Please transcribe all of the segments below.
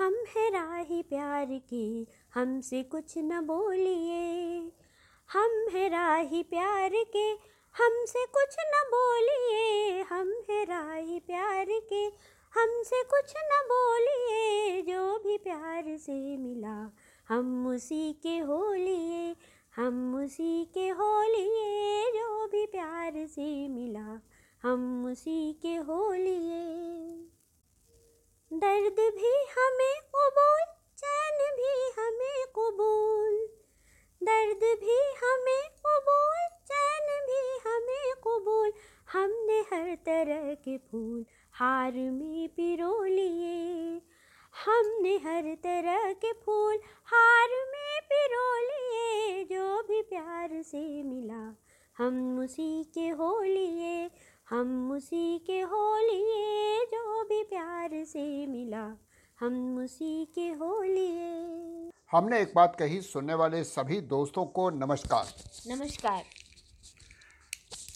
हम है राही प्यार की, हमसे कुछ न बोलिए। हम है राही प्यार के, हमसे कुछ न बोलिए। हम है राही प्यार के, हमसे कुछ न बोलिए। जो भी प्यार से मिला, हम उसी के हो लिए हम उसी के हो लिए जो भी प्यार से मिला, हम उसी के हो लिए दर्द भी हमें कबूल, चैन भी हमें कबूल। दर्द भी हमें कबूल, चैन भी हमें कबूल। हमने हर तरह के फूल हार में पिरो लिए। हमने हर तरह के फूल हार में पिरो लिए। जो भी प्यार से मिला, हम उसी के हो लिए। हम उसी के हो लिए जो भी प्यार से मिला हम उसी के हो लिए हमने एक बात कही सुनने वाले सभी दोस्तों को नमस्कार। नमस्कार।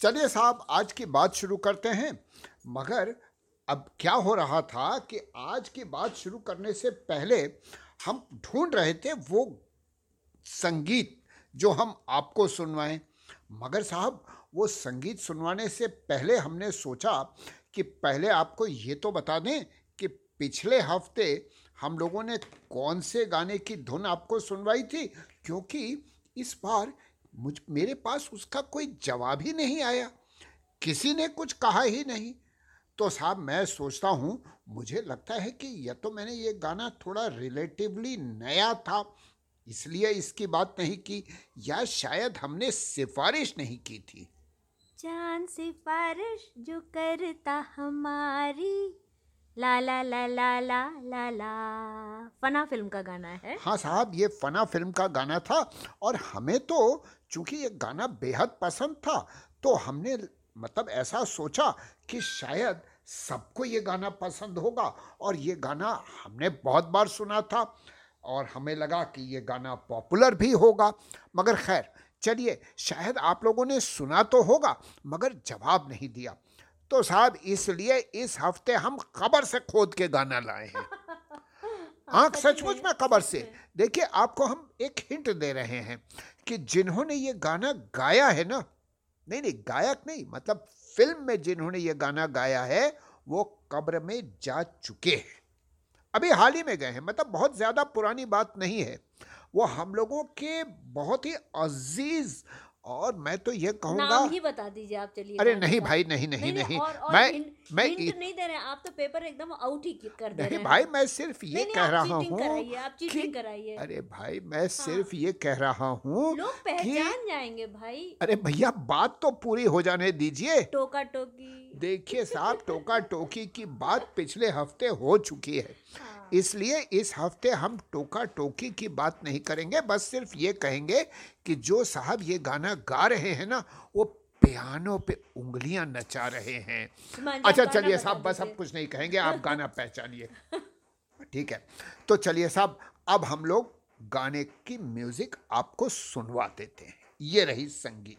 चलिए साहब आज की बात शुरू करते हैं। मगर अब क्या हो रहा था कि आज की बात शुरू करने से पहले हम ढूंढ रहे थे वो संगीत जो हम आपको सुनवाएँ। मगर साहब वो संगीत सुनवाने से पहले हमने सोचा कि पहले आपको ये तो बता दें कि पिछले हफ़्ते हम लोगों ने कौन से गाने की धुन आपको सुनवाई थी? क्योंकि इस बार मुझ, मेरे पास उसका कोई जवाब ही नहीं आया। किसी ने कुछ कहा ही नहीं। तो साहब, मैं सोचता हूँ, मुझे लगता है कि यह तो मैंने ये गाना थोड़ा रिलेटिवली नया था, इसलिए इसकी बात नहीं की, या शायद हमने सिफारिश नहीं की थी। चाँद सिफारिश जो करता हमारी। ला ला ला ला ला ला ला। फना फ़िल्म का गाना है। हाँ साहब, ये फना फ़िल्म का गाना था और हमें तो चूँकि ये गाना बेहद पसंद था तो हमने मतलब ऐसा सोचा कि शायद सबको ये गाना पसंद होगा और ये गाना हमने बहुत बार सुना था और हमें लगा कि ये गाना पॉपुलर भी होगा। मगर खैर चलिए शायद आप लोगों ने सुना तो होगा मगर जवाब नहीं दिया। तो साहब इसलिए इस हफ़्ते हम खबर से खोद के गाना लाए हैं। आँख सचमुच में खबर से। देखिए आपको हम एक हिंट दे रहे हैं कि जिन्होंने ये गाना गाया है ना नहीं नहीं गायक नहीं मतलब फ़िल्म में जिन्होंने ये गाना गाया है वो कब्र में जा चुके हैं। अभी हाल ही में गए हैं मतलब बहुत ज़्यादा पुरानी बात नहीं है। वो हम लोगों के बहुत ही अज़ीज़ और मैं तो ये कहूँगा नाम ही बता दीजिए आप चलिए अरे नहीं भाई नहीं नहीं नहीं और, और मैं हिंट, मैं हिंट नहीं दे रहे हैं आप तो पेपर एकदम आउट ही कर दे रहे नहीं हैं। भाई मैं सिर्फ़ ये नहीं, नहीं, कह रहा हूँ आप कि चीटिंग कराइए। अरे भाई मैं सिर्फ़ ये कह रहा हूँ लोग पहचान जाएँगे भाई। अरे भैया बात तो पूरी हो जाने दीजिए। टोका टोकी देखिए साहब टोका टोकी की बात पिछले हफ़्ते हो चुकी है। हाँ। इसलिए इस हफ़्ते हम टोका टोकी की बात नहीं करेंगे बस सिर्फ़ ये कहेंगे कि जो साहब ये गाना गा रहे हैं ना वो पियानो पे उंगलियाँ नचा रहे हैं। अच्छा चलिए साहब बस अब कुछ नहीं कहेंगे आप गाना पहचानिए। ठीक है तो चलिए साहब अब हम लोग गाने की म्यूज़िक आपको सुनवा देते हैं ये रही संगीत।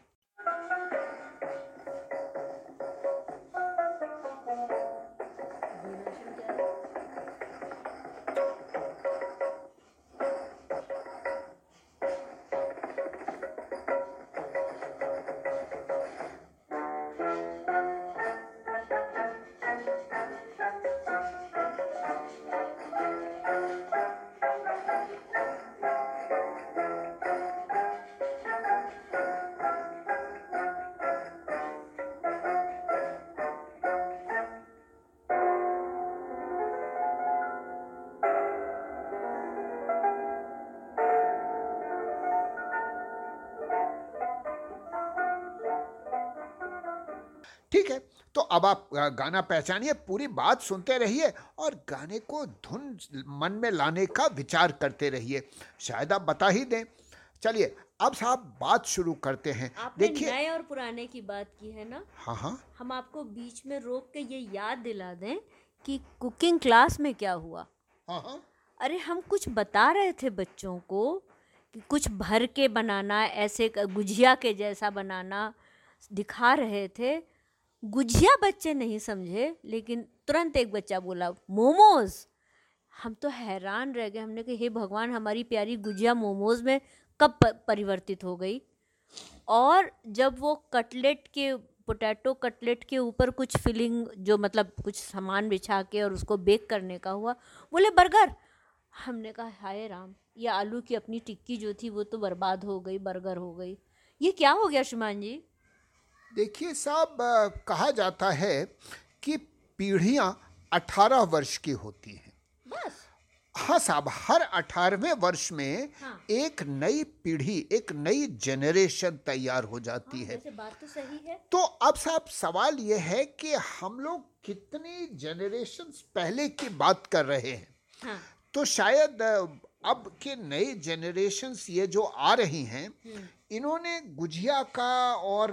ठीक है तो अब आप गाना पहचानिए पूरी बात सुनते रहिए और गाने को धुन मन में लाने का विचार करते रहिए। शायद आप बता ही दें। चलिए अब साहब बात शुरू करते हैं। देखिए नए और पुराने की बात की है ना? हाँ हाँ। हम आपको बीच में रोक के ये याद दिला दें कि कुकिंग क्लास में क्या हुआ। हाँ हाँ। अरे हम कुछ बता रहे थे बच्चों को कि कुछ भर के बनाना ऐसे गुजिया के जैसा बनाना दिखा रहे थे। गुजिया बच्चे नहीं समझे, लेकिन तुरंत एक बच्चा बोला, मोमोज। हम तो हैरान रह गए, हमने कहा, हे भगवान, हमारी प्यारी गुजिया मोमोज में कब परिवर्तित हो गई? और जब वो कटलेट के, पोटैटो कटलेट के ऊपर कुछ फिलिंग, जो मतलब कुछ सामान बिछा के और उसको बेक करने का हुआ, बोले, बर्गर। हमने कहा, हाय राम, ये आलू की अपनी टिक्की जो थी वो तो बर्बाद हो गई, बर्गर हो गई। ये क्या हो गया श्रीमान जी? देखिए साहब कहा जाता है कि पीढ़ियाँ 18 वर्ष की होती हैं। हाँ साहब हर अठारहवें वर्ष में हाँ। एक नई पीढ़ी एक नई जनरेशन तैयार हो जाती हाँ, है। बात तो सही है। तो अब साहब सवाल यह है कि हम लोग कितनी जनरेशन पहले की बात कर रहे हैं? हाँ। तो शायद अब के नई जनरेशन्स ये जो आ रही हैं इन्होंने गुजिया का और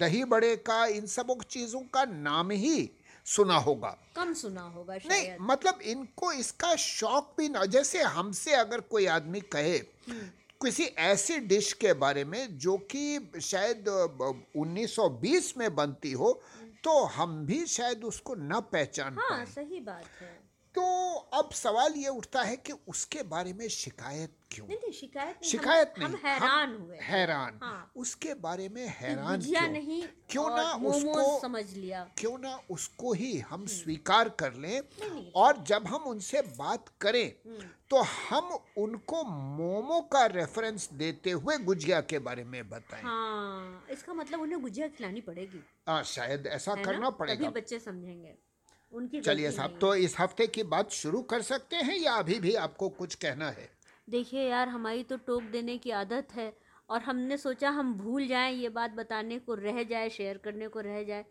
दही बड़े का इन सब चीज़ों का नाम ही सुना होगा। कम सुना होगा शायद। नहीं मतलब इनको इसका शौक भी ना जैसे हमसे अगर कोई आदमी कहे किसी ऐसी डिश के बारे में जो कि शायद अ, ब- 1920 में बनती हो तो हम भी शायद उसको न पहचान हाँ सही बात है। तो अब सवाल ये उठता है कि उसके बारे में शिकायत क्यों? नहीं नहीं शिकायत नहीं शिकायत हम, नहीं हम हैरान हम हुए। हैरान। हाँ। उसके बारे में हैरान क्यों? नहीं क्यों ना उसको समझ लिया। क्यों ना उसको ही हम स्वीकार कर लें नहीं। और जब हम उनसे बात करें तो हम उनको मोमो का रेफरेंस देते हुए गुजिया के बारे में बताएँ। हाँ इसका मतलब उन्हें गुजिया खिलानी पड़ेगी। आ, शायद ऐसा करना पड़ेगा। बच्चे समझेंगे। उनकी चलिए साहब तो इस हफ़्ते की बात शुरू कर सकते हैं या अभी भी आपको कुछ कहना है? है। देखिए यार हमारी तो टोक देने की आदत है और हमने सोचा हम भूल जाएँ ये बात बताने को रह जाए शेयर करने को रह जाए।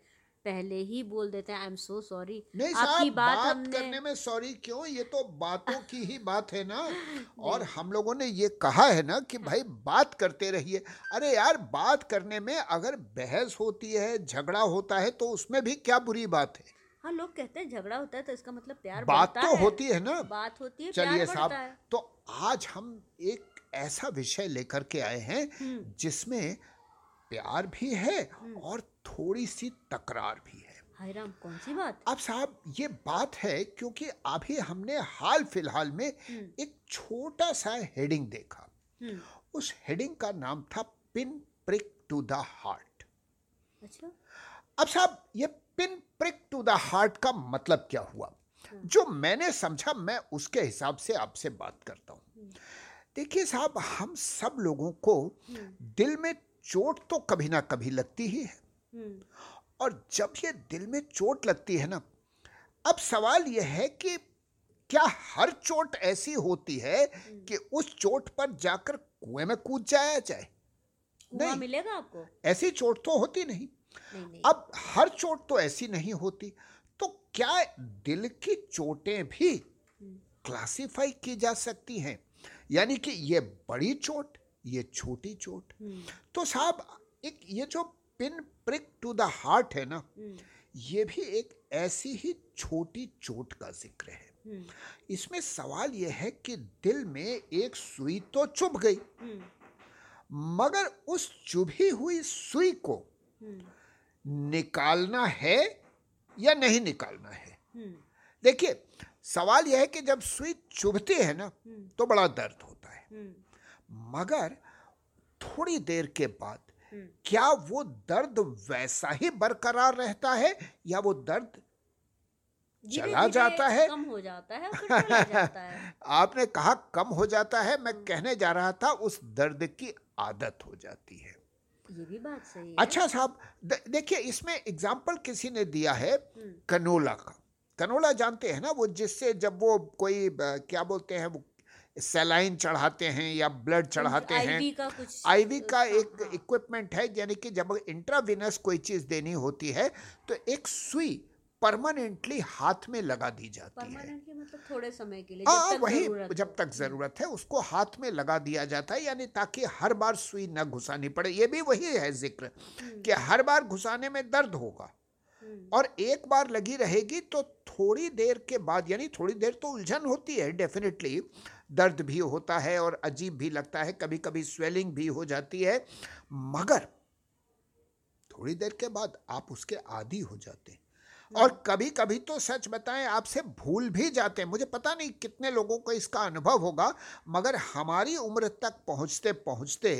पहले ही बोल देते हैं आई एम सो सॉरी आपकी बात बात, हमने करने में सॉरी क्यों? ये तो बातों की ही बात है ना। और हम लोगों ने ये कहा है ना कि भाई बात करते रहिए। अरे यार बात करने में अगर बहस होती है झगड़ा होता है तो उसमें भी क्या बुरी बात है? हाँ लोग कहते हैं झगड़ा होता है तो इसका मतलब प्यार बात तो है। होती है ना। बात होती है चलिए साहब तो आज हम एक ऐसा विषय लेकर के आए हैं हम्म। जिसमें प्यार भी है और थोड़ी सी तकरार भी है। राम कौन सी बात? अब साहब ये बात है क्योंकि अभी हमने हाल फ़िलहाल में एक छोटा सा हेडिंग देखा। हम्म। उस हेडिंग का नाम था pin prick to the heart अच्छा। अब साहब ये pin prick to the heart का मतलब क्या हुआ? जो मैंने समझा मैं उसके हिसाब से आपसे बात करता हूँ। देखिए साहब हम सब लोगों को दिल में चोट तो कभी ना कभी लगती ही है। और जब ये दिल में चोट लगती है ना अब सवाल यह है कि क्या हर चोट ऐसी होती है कि उस चोट पर जाकर कुएँ में कूद जाया जाए? नहीं। मिलेगा आपको? ऐसी चोट तो होती नहीं। अब हर चोट तो ऐसी नहीं होती तो क्या दिल की चोटें भी क्लासिफाई की जा सकती हैं? यानी कि ये बड़ी चोट ये छोटी चोट। हम्म। तो साहब एक ये जो pin prick to the heart है ना हम्म। ये भी एक ऐसी ही छोटी चोट का ज़िक्र है। हम्म। इसमें सवाल यह है कि दिल में एक सुई तो चुभ गई हम्म। मगर उस चुभी हुई सुई को हम्म। निकालना है या नहीं निकालना है? हम्म। देखिए सवाल यह है कि जब सुई चुभती है ना हम्म। तो बड़ा दर्द होता है। हम्म। मगर थोड़ी देर के बाद क्या वो दर्द वैसा ही बरकरार रहता है या वो दर्द चला जाता है। कम हो जाता है और फिर चला जाता है। आपने कहा कम हो जाता है मैं कहने जा रहा था उस दर्द की आदत हो जाती है। ये भी बात सही है। अच्छा साहब देखिए इसमें एग्ज़ाम्पल किसी ने दिया है हम्म। कनोला का। कनोला जानते हैं ना वो जिससे जब वो कोई क्या बोलते हैं वो सेलाइन चढ़ाते हैं या ब्लड चढ़ाते हैं। आईवी का का हाँ, एक हाँ। इक्विपमेंट है यानी कि जब इंट्राविनस कोई चीज़ देनी होती है तो एक सुई परमानेंटली हाथ में लगा दी जाती है। मतलब थोड़े समय के लिए हाँ जब तक वही जब तक ज़रूरत है उसको हाथ में लगा दिया जाता है यानी ताकि हर बार सुई न घुसानी पड़े। ये भी वही है ज़िक्र कि हर बार घुसाने में दर्द होगा। हम्म, और एक बार लगी रहेगी तो थोड़ी देर के बाद यानी थोड़ी देर तो उलझन होती है डेफिनेटली दर्द भी होता है और अजीब भी लगता है कभी कभी स्वेलिंग भी हो जाती है। मगर थोड़ी देर के बाद आप उसके आदी हो जाते हैं। और कभी कभी तो सच बताएँ आपसे भूल भी जाते हैं। मुझे पता नहीं कितने लोगों को इसका अनुभव होगा मगर हमारी उम्र तक पहुँचते पहुँचते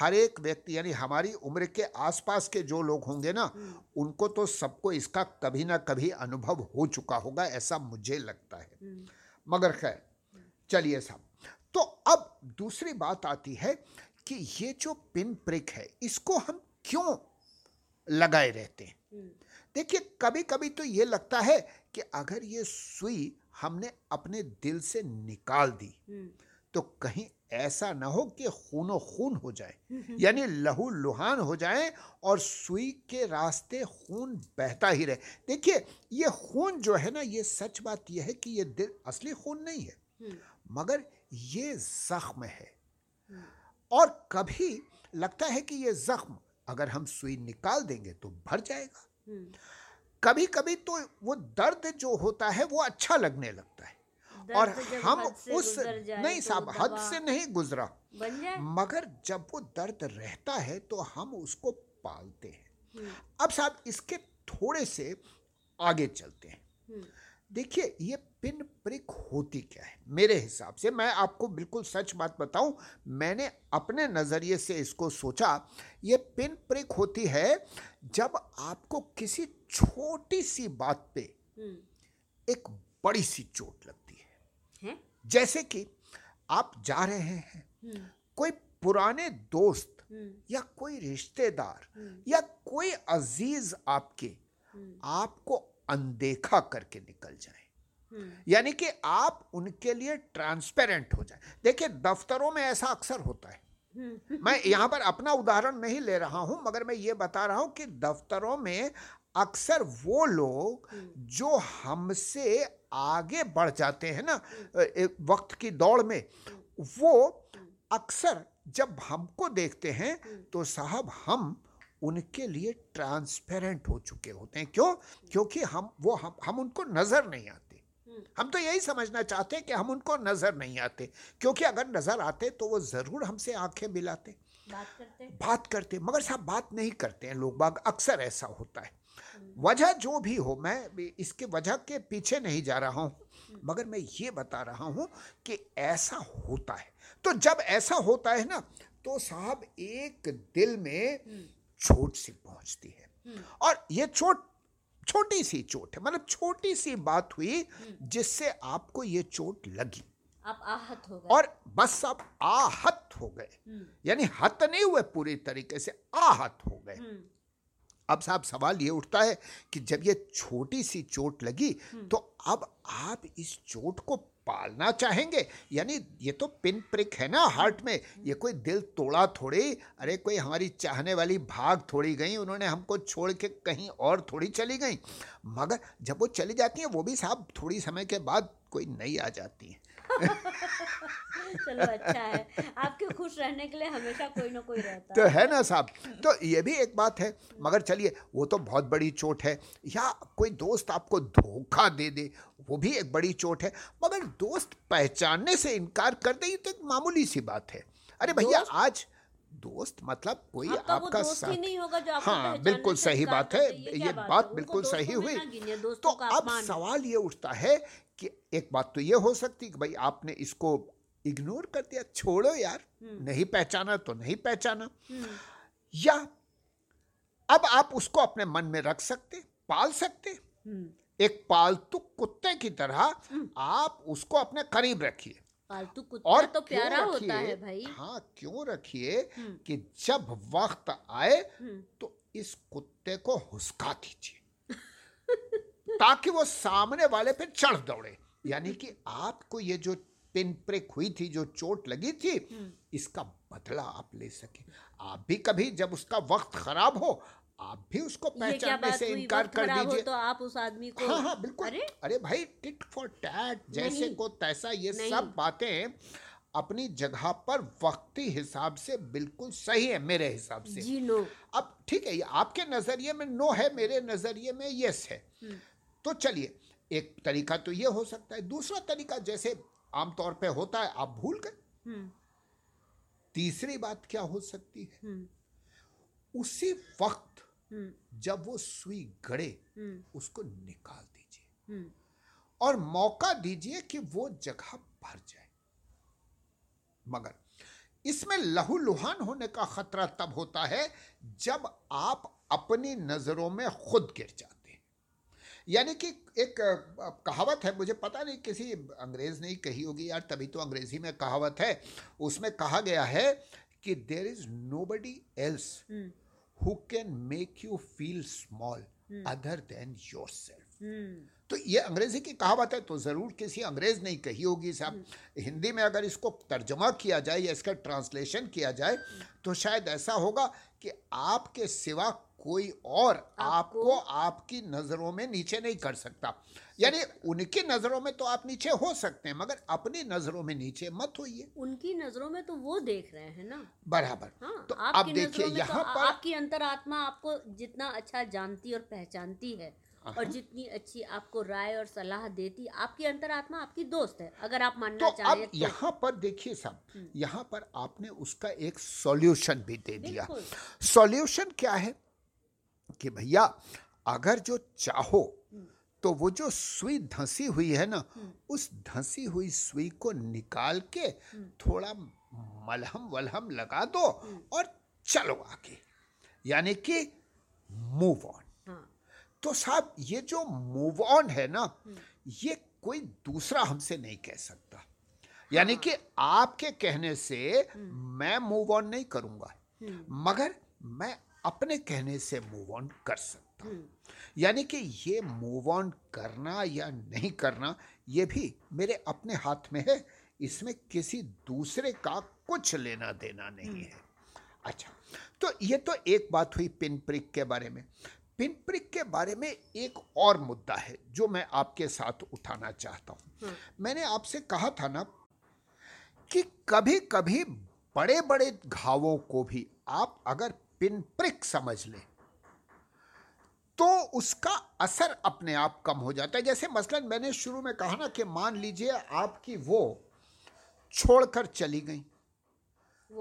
हर एक व्यक्ति यानी हमारी उम्र के आसपास के जो लोग होंगे ना उनको तो सबको इसका कभी ना कभी अनुभव हो चुका होगा ऐसा मुझे लगता है। मगर खैर चलिए साहब तो अब दूसरी बात आती है कि ये जो पिन प्रिक है इसको हम क्यों लगाए रहते हैं? देखिए कभी कभी तो ये लगता है कि अगर ये सुई हमने अपने दिल से निकाल दी तो कहीं ऐसा ना हो कि खूनो खून हो जाए यानी लहू लुहान हो जाए और सुई के रास्ते खून बहता ही रहे। देखिए ये खून जो है ना ये सच बात यह है कि ये दिल असली खून नहीं है मगर ये जख्म है। और कभी लगता है कि ये जख्म अगर हम सुई निकाल देंगे तो भर जाएगा। कभी कभी तो वो दर्द जो होता है वो अच्छा लगने लगता है। और हम उस नहीं तो साहब हद से नहीं गुजरा। मगर जब वो दर्द रहता है तो हम उसको पालते हैं। हम्म। अब साहब इसके थोड़े से आगे चलते हैं। हम्म। देखिए ये पिन प्रिक होती क्या है मेरे हिसाब से मैं आपको बिल्कुल सच बात बताऊँ मैंने अपने नज़रिए से इसको सोचा ये पिन प्रिक होती है जब आपको किसी छोटी सी बात पे हम्म। एक बड़ी सी चोट लगती है हैं? जैसे कि आप जा रहे हैं हम्म। कोई पुराने दोस्त हम्म। या कोई रिश्तेदार। या कोई अज़ीज़ आपके। आपको अनदेखा करके निकल जाए। यानी कि आप उनके लिए ट्रांसपेरेंट हो जाए। देखिए दफ्तरों में ऐसा अक्सर होता है। हम्म। मैं यहाँ पर अपना उदाहरण नहीं ले रहा हूँ मगर मैं ये बता रहा हूँ कि दफ्तरों में अक्सर वो लोग जो हमसे आगे बढ़ जाते हैं ना वक्त की दौड़ में वो अक्सर जब हमको देखते हैं तो साहब हम उनके लिए ट्रांसपेरेंट हो चुके होते हैं। क्यों? क्योंकि हम वो हम हम उनको नज़र नहीं आते। हम तो यही समझना चाहते कि हम उनको नज़र नहीं आते क्योंकि अगर नज़र आते तो वो ज़रूर हमसे आँखें मिलाते। बात करते बात करते मगर साहब बात नहीं करते हैं लोग बाग अक्सर ऐसा होता है। वजह जो भी हो मैं इसके वजह के पीछे नहीं जा रहा हूँ मगर मैं ये बता रहा हूँ कि ऐसा होता है। तो जब ऐसा होता है ना तो साहब एक दिल में चोट सी पहुँचती है। और ये चोट छोटी सी चोट है। मतलब छोटी सी बात हुई जिससे आपको ये चोट लगी। आप आहत हो गए। और बस आप आहत हो गए। हम्म। यानी हत नहीं हुए पूरी तरीके से आहत हो गए। हम्म। अब साहब सवाल ये उठता है कि जब ये छोटी सी चोट लगी तो अब आप इस चोट को पालना चाहेंगे। यानी ये तो पिन प्रिक है ना हार्ट में। ये कोई दिल तोड़ा थोड़ी, अरे कोई हमारी चाहने वाली भाग थोड़ी गई, उन्होंने हमको छोड़ के कहीं और थोड़ी चली गई। मगर जब वो चली जाती हैं, वो भी साहब थोड़ी समय के बाद कोई नई आ जाती हैं। चलो अच्छा है। आपके खुश रहने के लिए हमेशा कोई ना कोई रहता तो है। ना साहब? तो ये भी एक बात है मगर चलिए वो तो बहुत बड़ी चोट है। या कोई दोस्त आपको धोखा दे दे वो भी एक बड़ी चोट है। मगर दोस्त पहचानने से इनकार कर दे ये तो एक मामूली सी बात है। अरे भैया आज दोस्त मतलब कोई आपका आपका दोस्त ही साथ नहीं होगा जो आपको हाँ बिल्कुल सही बात है। ये बात बात बिल्कुल सही हुई। तो अब सवाल ये उठता है कि एक बात तो ये हो सकती कि भाई आपने इसको इग्नोर कर दिया छोड़ो यार। नहीं पहचाना तो नहीं पहचाना। हम्म, या अब आप उसको अपने मन में रख सकते पाल सकते। हम्म। एक पालतू कुत्ते की तरह आप उसको अपने करीब रखिए। पालतू कुत्ता और तो प्यारा होता? है भाई। हाँ क्यों रखिए हम्म। कि जब वक्त आए हम्म, तो इस कुत्ते को हुस्का दीजिए। ताकि वो सामने वाले पे चढ़ दौड़े। यानी कि आपको ये जो पिन प्रिक हुई थी जो चोट लगी थी। इसका बदला आप ले सके। आप भी कभी जब उसका वक्त खराब हो आप भी उसको पहचानने से इनकार कर दीजिए। तो आप उस आदमी को हाँ हाँ बिल्कुल। अरे। अरे भाई टिट फॉर टैट जैसे को तैसा ये सब बातें अपनी जगह पर वक्ती हिसाब से बिल्कुल सही है मेरे हिसाब से। जी नो। अब ठीक है आपके नज़रिए में नो है मेरे नज़रिए में यस है। हम्म। तो चलिए एक तरीका तो ये हो सकता है। दूसरा तरीका जैसे आमतौर पे होता है आप भूल गए। हम्म, तीसरी बात क्या हो सकती है? हम्म, उसी वक्त हम्म। जब वो सुई गड़े उसको निकाल दीजिए। और मौका दीजिए कि वो जगह भर जाए। मगर इसमें लहूलुहान होने का खतरा तब होता है जब आप अपनी नज़रों में खुद गिर जाते यानी कि एक कहावत है मुझे पता नहीं किसी अंग्रेज़ ने कही होगी यार तभी तो अंग्रेज़ी में कहावत है। उसमें कहा गया है कि there is nobody else hmm. Who can make you feel small other than yourself hmm. तो ये अंग्रेज़ी की कहावत है तो ज़रूर किसी अंग्रेज़ ने कही होगी। साहब हिंदी में अगर इसको तर्जमा किया जाए या इसका ट्रांसलेशन किया जाए तो शायद ऐसा होगा कि आपके सिवा कोई और आपको आपकी नज़रों में नीचे नहीं कर सकता। यानी उनकी नज़रों में तो आप नीचे हो सकते हैं मगर अपनी नज़रों में नीचे मत होइए। उनकी नज़रों में तो वो देख रहे हैं ना। बराबर। हाँ तो आपकी देखिए नज़रों यहाँ तो पर आपकी अंतरात्मा आपको जितना अच्छा जानती और पहचानती है और जितनी अच्छी आपको राय और सलाह देती आपकी अंतरात्मा आपकी दोस्त है। अगर आप मानना तो चाहें अब यहाँ पर देखिए साहब यहाँ पर आपने उसका एक सॉल्यूशन भी दे दिया। सॉल्यूशन क्या है? कि भैया अगर जो चाहो तो वो जो सुई धंसी हुई है ना उस धंसी हुई सुई को निकाल के थोड़ा मलहम वलहम लगा दो और चलो आगे। यानी कि मूव ऑन हाँ। तो साहब ये जो मूव ऑन है ना ये कोई दूसरा हमसे नहीं कह सकता। यानी कि आपके कहने से मैं मूव ऑन नहीं करूँगा। मगर मैं अपने कहने से मूव ऑन कर सकता हूँ। यानी कि ये मूव ऑन करना या नहीं करना ये भी मेरे अपने हाथ में है। इसमें किसी दूसरे का कुछ लेना देना नहीं है। अच्छा तो ये तो एक बात हुई पिन प्रिक के बारे में। पिन प्रिक के बारे में एक और मुद्दा है जो मैं आपके साथ उठाना चाहता हूँ। मैंने आपसे कहा था ना कि कभी कभी बड़े बड़े घावों को भी आप अगर पिन प्रिक समझ लें तो उसका असर अपने आप कम हो जाता है। जैसे मसलन मैंने शुरू में कहा ना कि मान लीजिए आपकी वो छोड़कर चली गई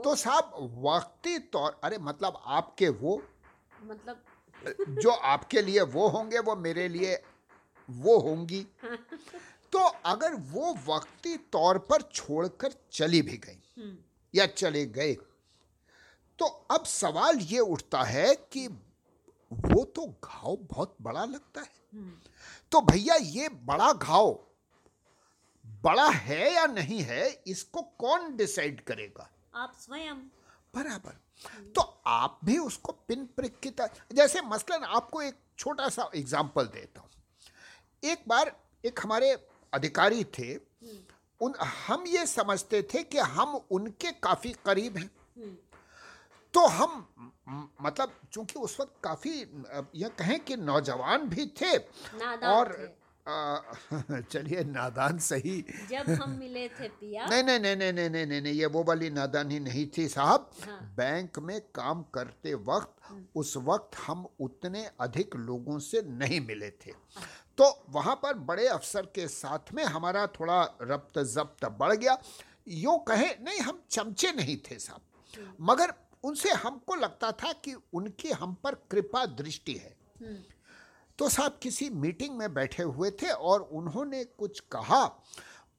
तो साहब वक्ती तौर अरे मतलब आपके वो मतलब जो आपके लिए वो होंगे वो मेरे लिए वो होंगी। तो अगर वो वक्ती तौर पर छोड़कर चली भी गई या चले गए। तो अब सवाल ये उठता है कि वो तो घाव बहुत बड़ा लगता है। तो भैया ये बड़ा घाव बड़ा है या नहीं है इसको कौन डिसाइड करेगा? आप स्वयं। बराबर। तो आप भी उसको पिन प्रिक की तरह जैसे मसलन आपको एक छोटा सा एग्ज़ाम्पल देता हूँ। एक बार एक हमारे अधिकारी थे उन हम ये समझते थे कि हम उनके काफ़ी करीब हैं। तो हम मतलब चूँकि उस वक्त काफ़ी यह कहें कि नौजवान भी थे और चलिए नादान सही। जब हम मिले थे पिया। नहीं नहीं नहीं नहीं नहीं नहीं नहीं नहीं ये वो वाली नादानी नहीं थी साहब। हाँ। बैंक में काम करते वक्त उस वक्त हम उतने अधिक लोगों से नहीं मिले थे। तो वहाँ पर बड़े अफसर के साथ में हमारा थोड़ा रब्त जब्त बढ़ गया। यूँ कहे नहीं हम चमचे नहीं थे साहब। मगर उनसे हमको लगता था कि उनकी हम पर कृपा दृष्टि है। तो साहब किसी मीटिंग में बैठे हुए थे और उन्होंने कुछ कहा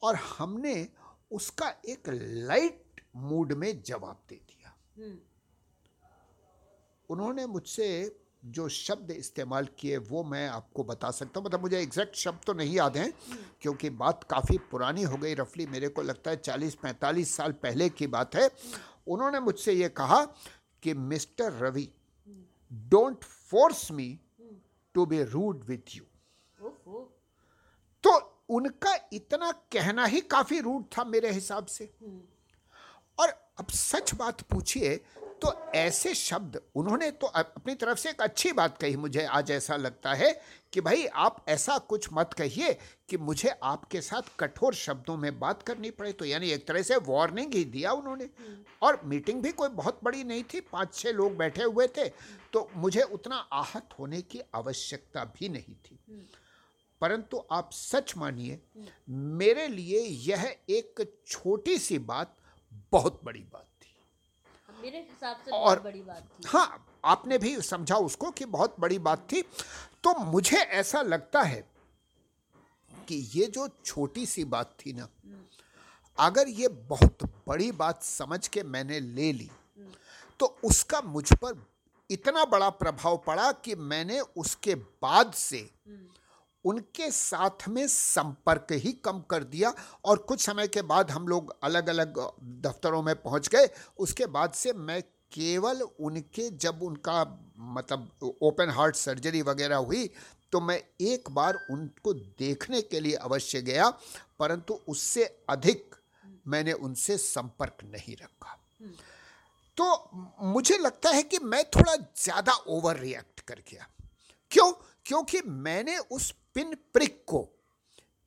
और हमने उसका एक लाइट मूड में जवाब दे दिया। हम्म, उन्होंने मुझसे जो शब्द इस्तेमाल किए वो मैं आपको बता सकता हूँ। मतलब मुझे एग्जैक्ट शब्द तो नहीं याद हैं क्योंकि बात काफ़ी पुरानी हो गई रफली मेरे को लगता है चालीस पैंतालीस साल पहले की बात है। उन्होंने मुझसे ये कहा कि mister Ravi don't force me to be rude with you तो उनका इतना कहना ही काफ़ी रूट था मेरे हिसाब से। और अब सच बात पूछिए तो ऐसे शब्द उन्होंने तो अपनी तरफ़ से एक अच्छी बात कही मुझे आज ऐसा लगता है कि भाई आप ऐसा कुछ मत कहिए कि मुझे आपके साथ कठोर शब्दों में बात करनी पड़े। तो यानी एक तरह से वार्निंग ही दिया उन्होंने। और मीटिंग भी कोई बहुत बड़ी नहीं थी पाँच छः लोग बैठे हुए थे। तो मुझे उतना आहत होने की आवश्यकता भी नहीं थी। परंतु आप सच मानिए मेरे लिए यह एक छोटी सी बात बहुत बड़ी बात मेरे हिसाब से और- बहुत बड़ी बात थी। हाँ आपने भी समझा उसको कि बहुत बड़ी बात थी। तो मुझे ऐसा लगता है कि ये जो छोटी सी बात थी ना अगर ये बहुत बड़ी बात समझ के मैंने ले ली तो उसका मुझ पर इतना बड़ा प्रभाव पड़ा कि मैंने उसके बाद से उनके साथ में संपर्क ही कम कर दिया और कुछ समय के बाद हम लोग अलग अलग दफ्तरों में पहुँच गए। उसके बाद से मैं केवल उनके, जब उनका मतलब ओपन हार्ट सर्जरी वगैरह हुई तो मैं एक बार उनको देखने के लिए अवश्य गया, परंतु उससे अधिक मैंने उनसे संपर्क नहीं रखा। तो मुझे लगता है कि मैं थोड़ा ज़्यादा ओवर रिएक्ट कर गया। क्यों? क्योंकि मैंने उस पिन प्रिक को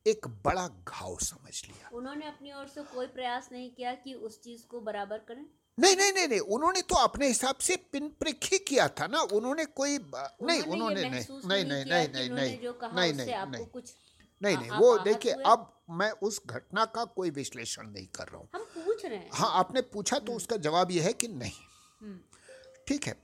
एक बड़ा घाव समझ लिया। उन्होंने अपनी ओर से कोई प्रयास नहीं किया कि उस चीज़ को बराबर करें? नहीं नहीं नहीं नहीं उन्होंने तो अपने हिसाब से पिन प्रिक ही किया था ना उन्होंने कोई नहीं उन्होंने नहीं नहीं नहीं नहीं नहीं नहीं नहीं नहीं नहीं कुछ नहीं नहीं वो देखिए अब मैं उस घटना का कोई विश्लेषण नहीं कर रहा हूँ। हम पूछ रहे हैं। हाँ आपने पूछा हम्म। तो उसका जवाब यह है कि नहीं। ठीक है।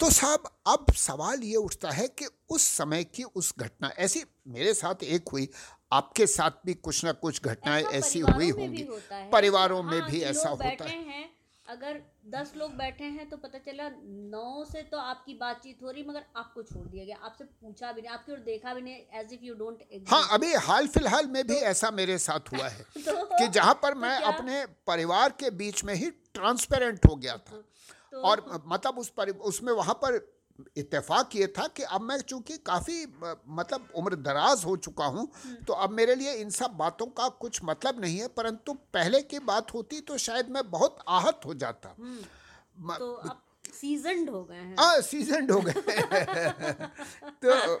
तो साहब अब सवाल ये उठता है कि उस समय की उस घटना ऐसी मेरे साथ एक हुई आपके साथ भी कुछ ना कुछ घटनाएँ ऐसी हुई होंगी। परिवारों में हाँ, भी ऐसा होता है। अगर दस लोग बैठे हैं तो पता चला नौ से तो आपकी बातचीत हो रही मगर आपको छोड़ दिया गया आपसे पूछा भी नहीं आपकी ओर देखा भी नहीं एज इफ़ यू डोंट हाँ अभी हाल फ़िलहाल में भी तो, ऐसा मेरे साथ हुआ है तो कि जहाँ पर मैं क्या? अपने परिवार के बीच में ही ट्रांसपेरेंट हो गया था। तो और मतलब उस पर उसमें वहाँ पर इतफाक ये था कि अब मैं चूँकि काफ़ी मतलब उम्र दराज हो चुका हूँ तो अब मेरे लिए इन सब बातों का कुछ मतलब नहीं है परंतु पहले की बात होती तो शायद मैं बहुत आहत हो जाता। तो आप सीजनड हो गए हैं। हाँ सीजनड हो गए तो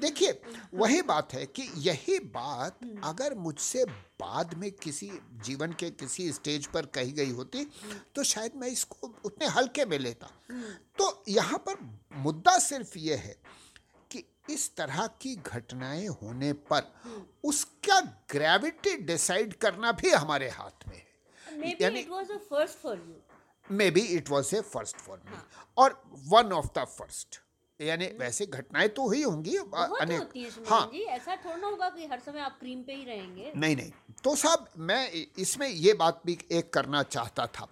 देखिए वही बात है कि यही बात अगर मुझसे बाद में किसी जीवन के किसी स्टेज पर कही गई होती तो शायद मैं इसको उतने हल्के में लेता। तो यहाँ पर मुद्दा सिर्फ़ ये है कि इस तरह की घटनाएँ होने पर उसका ग्रेविटी डिसाइड करना भी हमारे हाथ में है। यानी- maybe it was a first for me और वन ऑफ़ द फ़र्स्ट यानी वैसे घटनाएँ तो हुई होंगी अनेक। हाँ जी ऐसा थोड़ा होगा कि हर समय आप क्रीम पे ही रहेंगे। नहीं नहीं। तो साहब मैं इसमें ये बात भी एक करना चाहता था।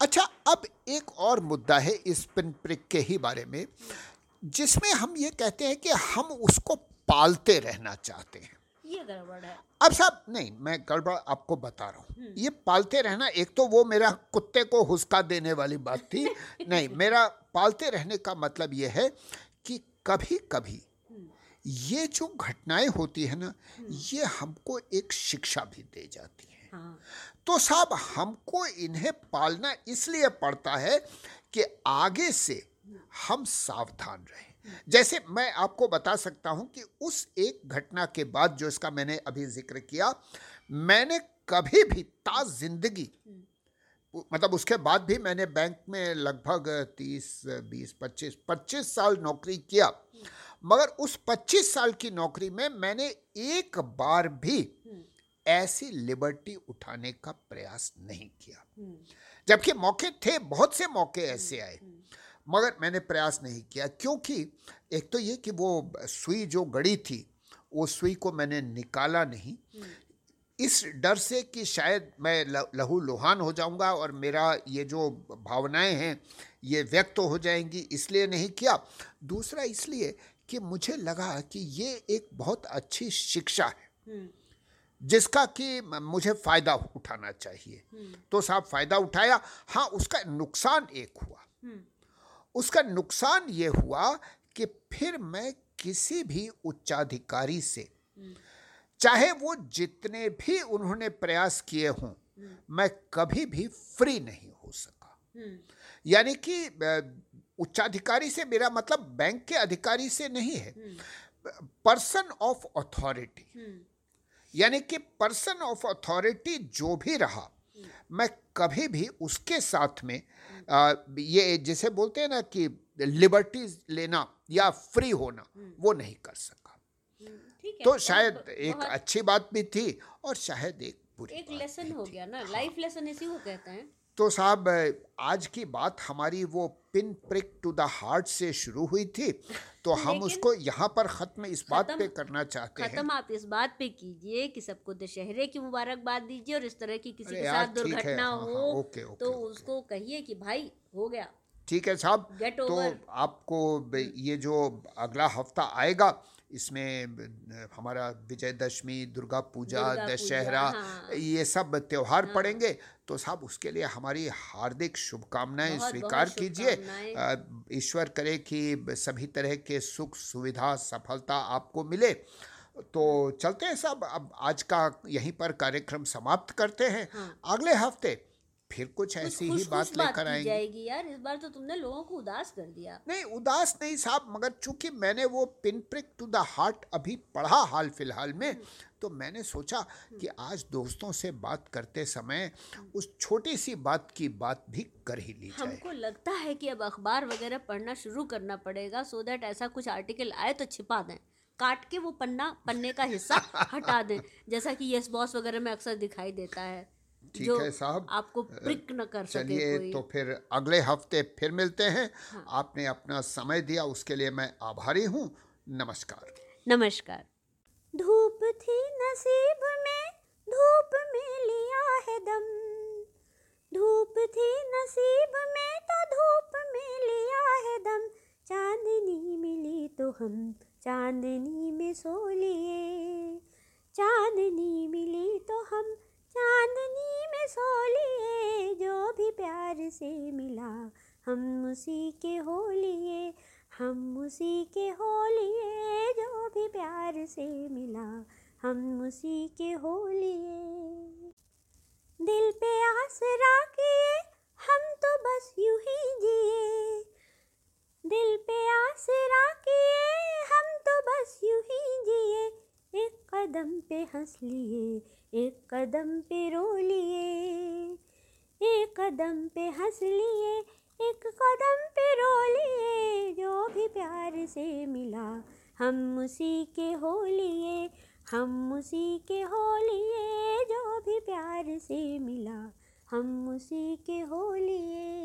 अच्छा अब एक और मुद्दा है इस पिन प्रिक के ही बारे में जिसमें हम ये कहते हैं कि हम उसको पालते रहना चाहते हैं। ये गड़बड़ है। अब साहब नहीं मैं गड़बड़ आपको बता रहा हूँ। ये पालते रहना एक तो वो मेरा कुत्ते को हुस्का देने वाली बात थी। नहीं मेरा पालते रहने का मतलब ये है कि कभी कभी ये जो घटनाएँ होती है ना ये हमको एक शिक्षा भी दे जाती है। हाँ। तो साहब हमको इन्हें पालना इसलिए पड़ता है कि आगे से हम सावधान रहें। जैसे मैं आपको बता सकता हूँ कि उस एक घटना के बाद जो इसका मैंने अभी ज़िक्र किया, मैंने कभी भी ता ज़िंदगी मतलब उसके बाद भी मैंने बैंक में लगभग तीस, बीस, पच्चीस पच्चीस साल नौकरी किया, मगर उस पच्चीस साल की नौकरी में मैंने एक बार भी ऐसी लिबर्टी उठाने का प्रयास नहीं किया। जबकि मौके थे, बहुत से मौके ऐसे आए। मगर मैंने प्रयास नहीं किया क्योंकि एक तो ये कि वो सुई जो गड़ी थी वो सुई को मैंने निकाला नहीं। इस डर से कि शायद मैं लहू लुहान हो जाऊँगा और मेरा ये जो भावनाएँ हैं ये व्यक्त हो जाएँगी इसलिए नहीं किया। दूसरा इसलिए कि मुझे लगा कि ये एक बहुत अच्छी शिक्षा है जिसका कि मुझे फ़ायदा उठाना चाहिए। तो साहब फ़ायदा उठाया। हाँ उसका नुकसान एक हुआ। उसका नुकसान ये हुआ कि फिर मैं किसी भी उच्चाधिकारी से चाहे वो जितने भी उन्होंने प्रयास किए हों मैं कभी भी फ्री नहीं हो सका। यानी कि उच्चाधिकारी से मेरा मतलब बैंक के अधिकारी से नहीं है। पर्सन ऑफ़ अथॉरिटी यानी कि पर्सन ऑफ़ अथॉरिटी जो भी रहा मैं कभी भी उसके साथ में आ, ये जिसे बोलते हैं ना कि लिबर्टी लेना या फ्री होना वो नहीं कर सका। तो शायद तो एक अच्छी बात भी थी और शायद एक बुरी एक लेसन हो गया ना लाइफ लेसन ऐसी वो कहते हैं। तो साहब आज की बात हमारी वो pin prick to the heart से शुरू हुई थी तो हम उसको यहाँ पर ख़त्म इस बात पे करना चाहते हैं। खत्म आप इस बात पे कीजिए कि सबको दशहरे की मुबारकबाद दीजिए और इस तरह की किसी के साथ ठीक है, दुर्घटना हाँ, हाँ, हो ओके, ओके, तो ओके। उसको कहिए कि भाई हो गया। ठीक है साहब तो आपको ये जो अगला हफ़्ता आएगा इसमें हमारा विजयदशमी दुर्गा पूजा दशहरा हाँ। ये सब त्योहार पड़ेंगे। तो साहब उसके लिए हमारी हार्दिक शुभकामनाएँ स्वीकार कीजिए। ईश्वर करे कि सभी तरह के सुख सुविधा सफलता आपको मिले। तो चलते हैं साहब अब आज का यहीं पर कार्यक्रम समाप्त करते हैं। हाँ। अगले हफ़्ते फिर कुछ कुछ ऐसी खुश ही खुश बात लेकर आएँगे। जाएगी यार इस बार तो तुमने लोगों को उदास कर दिया। नहीं उदास नहीं साहब मगर चूँकि मैंने वो pin prick to the heart अभी पढ़ा हाल फ़िलहाल में तो मैंने सोचा कि आज दोस्तों से बात करते समय उस छोटी सी बात की बात भी कर ही ली जाए। हमको लगता है कि अब अखबार वगैरह पढ़ना शुरू करना पड़ेगा सो दैट ऐसा कुछ आर्टिकल आए तो छिपा दें। काट के वो पन्ना पन्ने का हिस्सा हटा दें जैसा कि यस बॉस वगैरह में अक्सर दिखाई देता है। ठीक है साहब। आपको प्रिक न कर सके चलिए तो फिर अगले हफ़्ते फिर मिलते हैं। हाँ। आपने अपना समय दिया उसके लिए मैं आभारी हूँ। नमस्कार। नमस्कार। धूप थी नसीब में धूप में लिया है दम। धूप थी नसीब में तो धूप में लिया है दम। चांदनी मिली तो हम चांदनी में सो लिए। चांदनी मिली से मिला। हम उसी के हो लिए हम उसी के हो लिए जो भी प्यार से मिला। हम उसी के हो लिए दिल पे आसरा किए, हम तो बस यूँ ही जिए। दिल पे आसरा किए, हम तो बस यूँ ही जिए। एक कदम पे हंस लिए, एक कदम पे रो लिए। एक कदम पे हंस लिए, एक कदम पे रो लिए, जो भी प्यार से मिला हम उसी के हो लिए, हम उसी के हो लिए, जो भी प्यार से मिला हम उसी के हो लिए।